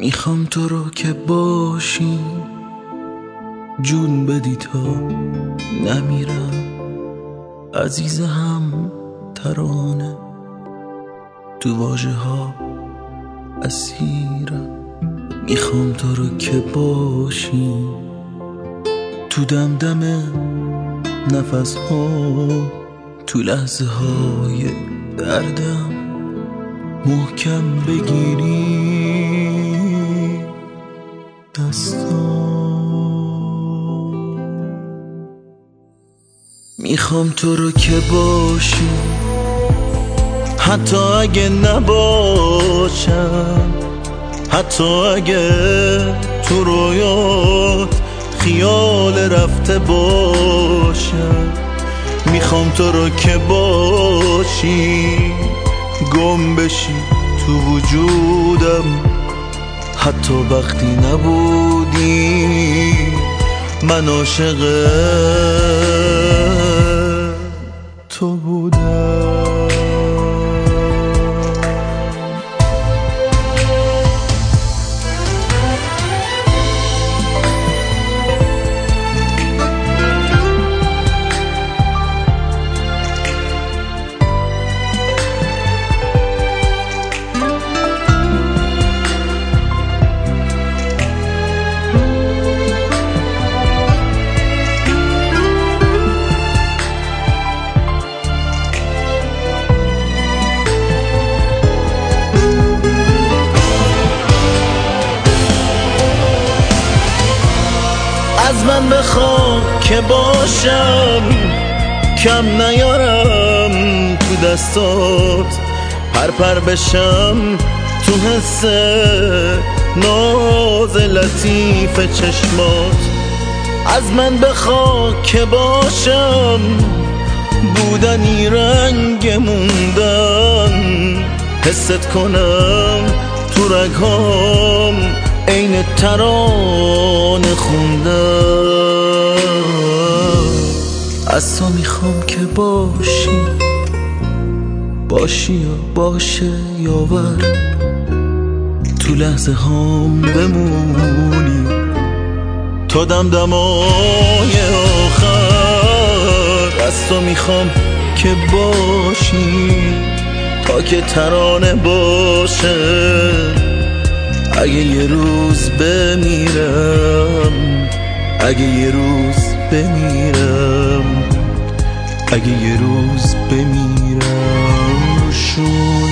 می‌خوام تو رو که باشی جون بدی تا نمیرم. عزیز هم ترانه تو واجه ها اسیرم. می‌خوام تو رو که باشی تو دمدم نفس ها تو لحظه های دردم محکم بگیری. می‌خوام تو رو که باشی حتی اگه نباشم. حتی اگه تو رویات خیال رفته باشم. می‌خوام تو رو که باشی. گم بشی تو وجودم. حتی وقتی نبودی من عاشق تو بودم. از من بخوا که باشم کم نیارم تو دستات. پر پر بشم تو حس ناز لطیف چشمات. از من بخوا که باشم بودنی رنگ موندن. حست کنم تو رگام عین تران خوندم. از تو می‌خوام که باشی باشی یا باشه یاور. تو لحظه هام بمونی تا دم دمای آخر. از تو می‌خوام که باشی تا که ترانه باشه. اگه یه روز بمیرم اگه یه روز بمیرم اگه یه روز بمیرم شونه